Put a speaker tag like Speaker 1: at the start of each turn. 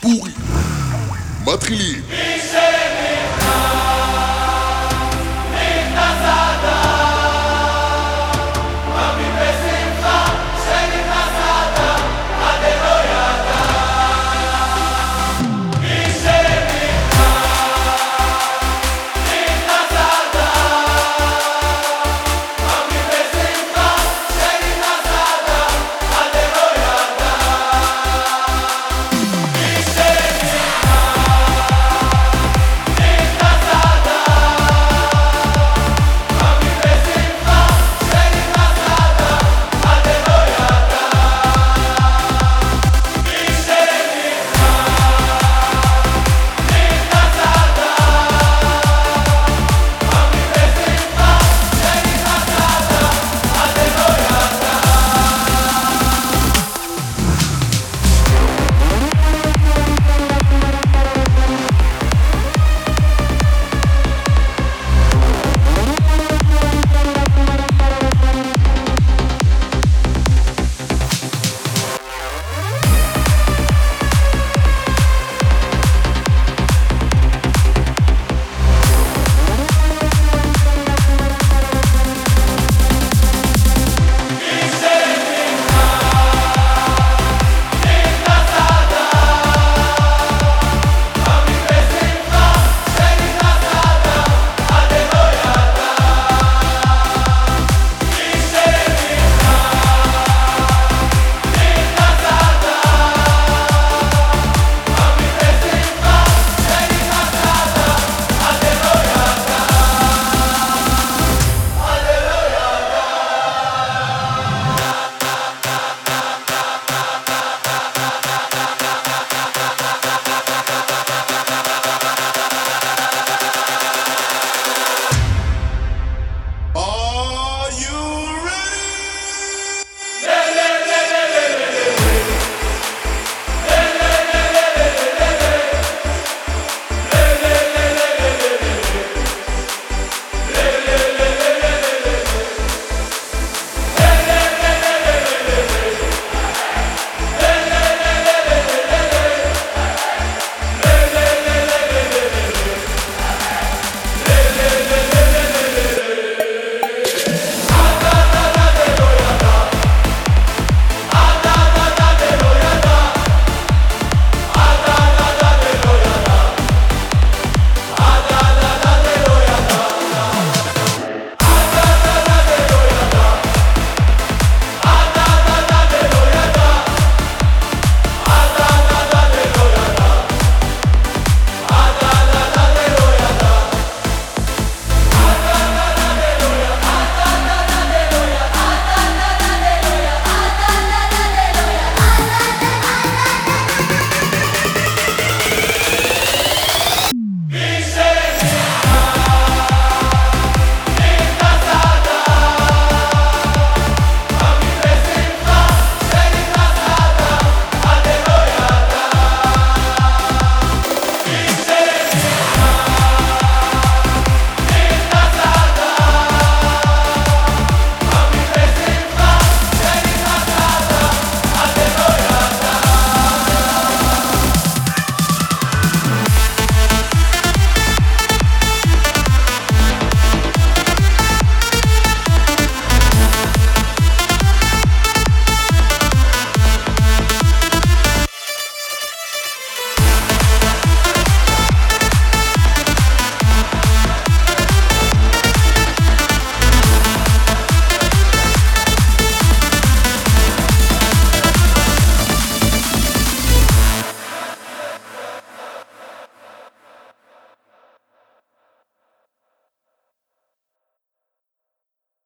Speaker 1: pourri. Matrilly.